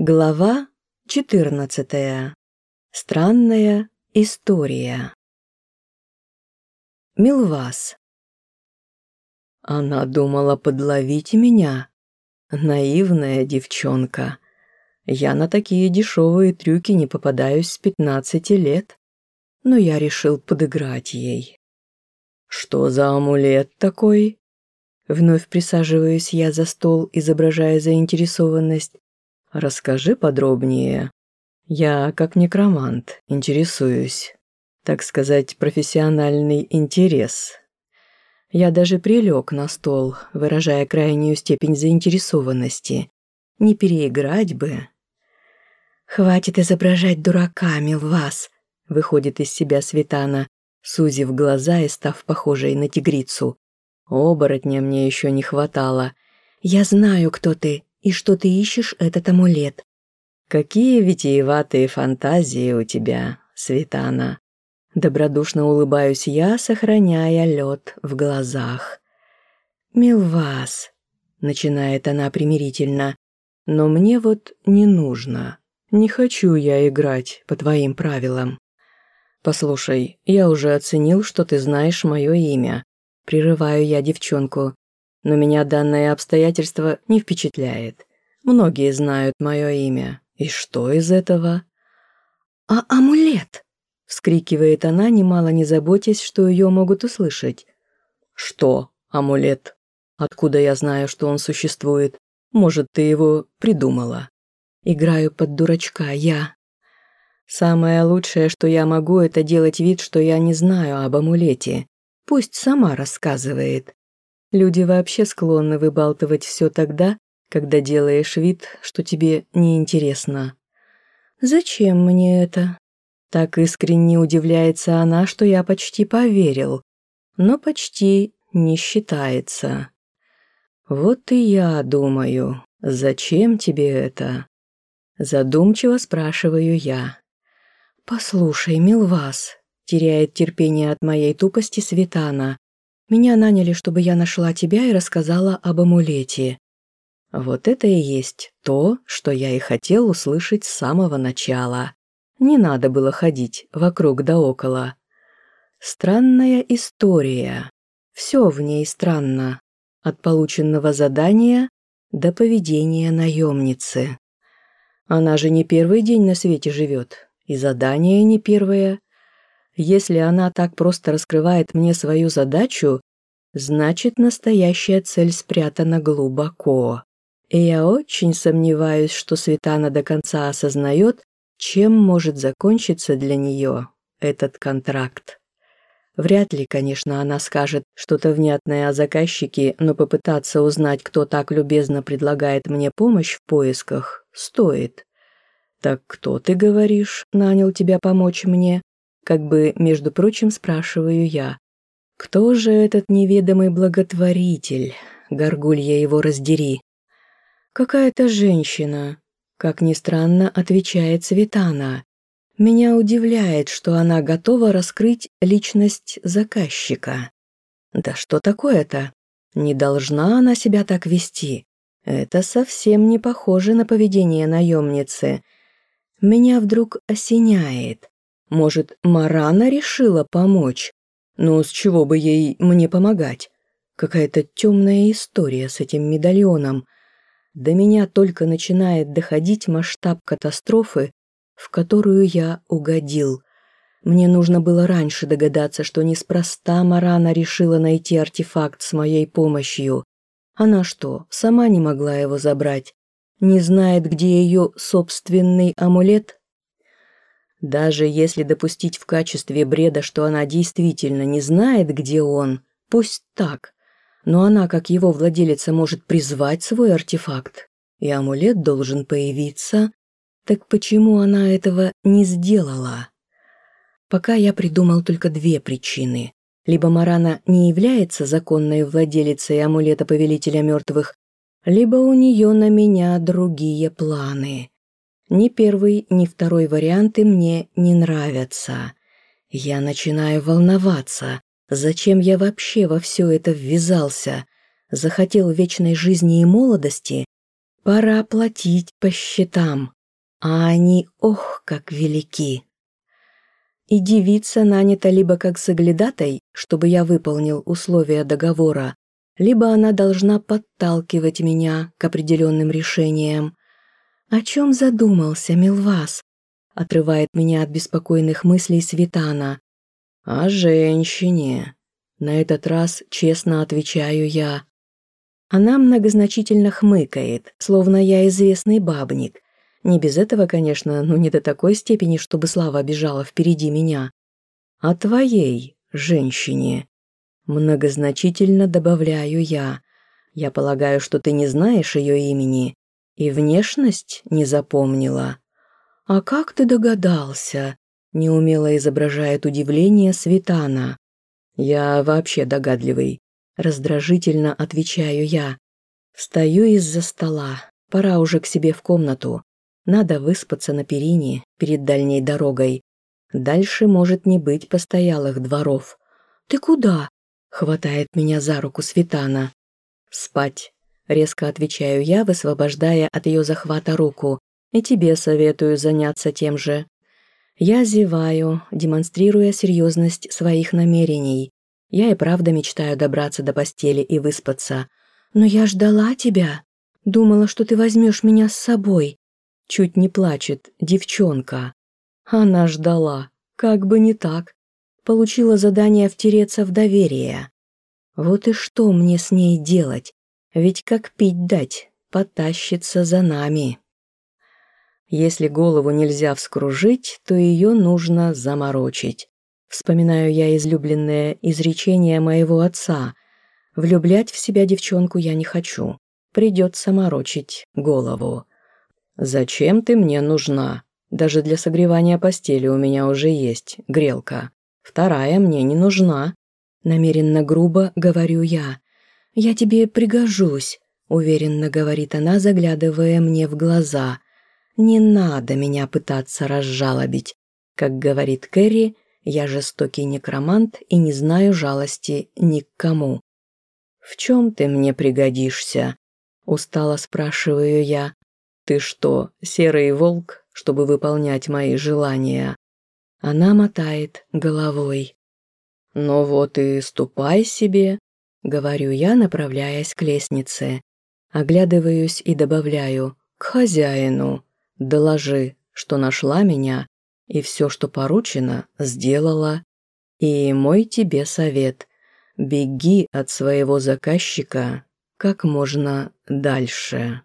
Глава 14. Странная история. Милвас. Она думала подловить меня. Наивная девчонка. Я на такие дешевые трюки не попадаюсь с 15 лет. Но я решил подыграть ей. Что за амулет такой? Вновь присаживаюсь я за стол, изображая заинтересованность. Расскажи подробнее. Я, как некромант, интересуюсь. Так сказать, профессиональный интерес. Я даже прилег на стол, выражая крайнюю степень заинтересованности. Не переиграть бы. «Хватит изображать дурака, вас!» выходит из себя Светана, сузив глаза и став похожей на тигрицу. Оборотня мне еще не хватало. «Я знаю, кто ты, и что ты ищешь этот амулет. Какие витиеватые фантазии у тебя, Светана. Добродушно улыбаюсь я, сохраняя лед в глазах. «Милвас», — начинает она примирительно, — «но мне вот не нужно. Не хочу я играть по твоим правилам». «Послушай, я уже оценил, что ты знаешь мое имя». Прерываю я девчонку но меня данное обстоятельство не впечатляет. Многие знают мое имя. И что из этого? «А амулет?» — вскрикивает она, немало не заботясь, что ее могут услышать. «Что амулет? Откуда я знаю, что он существует? Может, ты его придумала?» Играю под дурачка я. Самое лучшее, что я могу, это делать вид, что я не знаю об амулете. Пусть сама рассказывает. Люди вообще склонны выбалтывать все тогда, когда делаешь вид, что тебе неинтересно. «Зачем мне это?» Так искренне удивляется она, что я почти поверил. Но почти не считается. «Вот и я думаю, зачем тебе это?» Задумчиво спрашиваю я. «Послушай, Милвас», — теряет терпение от моей тупости Светана, меня наняли, чтобы я нашла тебя и рассказала об амулете. Вот это и есть то, что я и хотел услышать с самого начала. Не надо было ходить вокруг да около. Странная история. Все в ней странно. От полученного задания до поведения наемницы. Она же не первый день на свете живет, и задание не первое. Если она так просто раскрывает мне свою задачу, значит, настоящая цель спрятана глубоко. И я очень сомневаюсь, что Светана до конца осознает, чем может закончиться для нее этот контракт. Вряд ли, конечно, она скажет что-то внятное о заказчике, но попытаться узнать, кто так любезно предлагает мне помощь в поисках, стоит. «Так кто, ты говоришь, нанял тебя помочь мне?» Как бы, между прочим, спрашиваю я. Кто же этот неведомый благотворитель? Горгулья его раздери. Какая-то женщина. Как ни странно, отвечает Светана. Меня удивляет, что она готова раскрыть личность заказчика. Да что такое-то? Не должна она себя так вести. Это совсем не похоже на поведение наемницы. Меня вдруг осеняет. Может, Марана решила помочь? Но с чего бы ей мне помогать? Какая-то темная история с этим медальоном. До меня только начинает доходить масштаб катастрофы, в которую я угодил. Мне нужно было раньше догадаться, что неспроста Марана решила найти артефакт с моей помощью. Она что, сама не могла его забрать? Не знает, где ее собственный амулет? Даже если допустить в качестве бреда, что она действительно не знает, где он, пусть так, но она, как его владелица, может призвать свой артефакт, и амулет должен появиться, так почему она этого не сделала? Пока я придумал только две причины. Либо Марана не является законной владелицей амулета Повелителя Мертвых, либо у нее на меня другие планы. Ни первый, ни второй варианты мне не нравятся. Я начинаю волноваться. Зачем я вообще во все это ввязался? Захотел вечной жизни и молодости? Пора платить по счетам, а они, ох, как велики. И девица нанята либо как соглядатой, чтобы я выполнил условия договора, либо она должна подталкивать меня к определенным решениям. «О чем задумался Милвас?» отрывает меня от беспокойных мыслей Светана. «О женщине». На этот раз честно отвечаю я. Она многозначительно хмыкает, словно я известный бабник. Не без этого, конечно, но не до такой степени, чтобы Слава бежала впереди меня. О твоей женщине. Многозначительно добавляю я. Я полагаю, что ты не знаешь ее имени и внешность не запомнила. А как ты догадался? Неумело изображает удивление Светана. Я вообще догадливый. Раздражительно отвечаю я. Встаю из-за стола. Пора уже к себе в комнату. Надо выспаться на перине перед дальней дорогой. Дальше может не быть постоялых дворов. «Ты куда?» — хватает меня за руку Светана. «Спать», — резко отвечаю я, высвобождая от ее захвата руку. «И тебе советую заняться тем же». Я зеваю, демонстрируя серьезность своих намерений. Я и правда мечтаю добраться до постели и выспаться. Но я ждала тебя. Думала, что ты возьмешь меня с собой. Чуть не плачет девчонка. Она ждала. Как бы не так. Получила задание втереться в доверие. Вот и что мне с ней делать? Ведь как пить дать, потащится за нами. Если голову нельзя вскружить, то ее нужно заморочить. Вспоминаю я излюбленное изречение моего отца. Влюблять в себя девчонку я не хочу. Придется морочить голову. «Зачем ты мне нужна? Даже для согревания постели у меня уже есть грелка. Вторая мне не нужна». Намеренно грубо говорю я. «Я тебе пригожусь», — уверенно говорит она, заглядывая мне в глаза. «Не надо меня пытаться разжалобить. Как говорит Кэрри, я жестокий некромант и не знаю жалости ни к кому. «В чем ты мне пригодишься?» – устало спрашиваю я. «Ты что, серый волк, чтобы выполнять мои желания?» Она мотает головой. «Ну вот и ступай себе», — говорю я, направляясь к лестнице. Оглядываюсь и добавляю «к хозяину». Доложи, что нашла меня и все, что поручено, сделала. И мой тебе совет – беги от своего заказчика как можно дальше.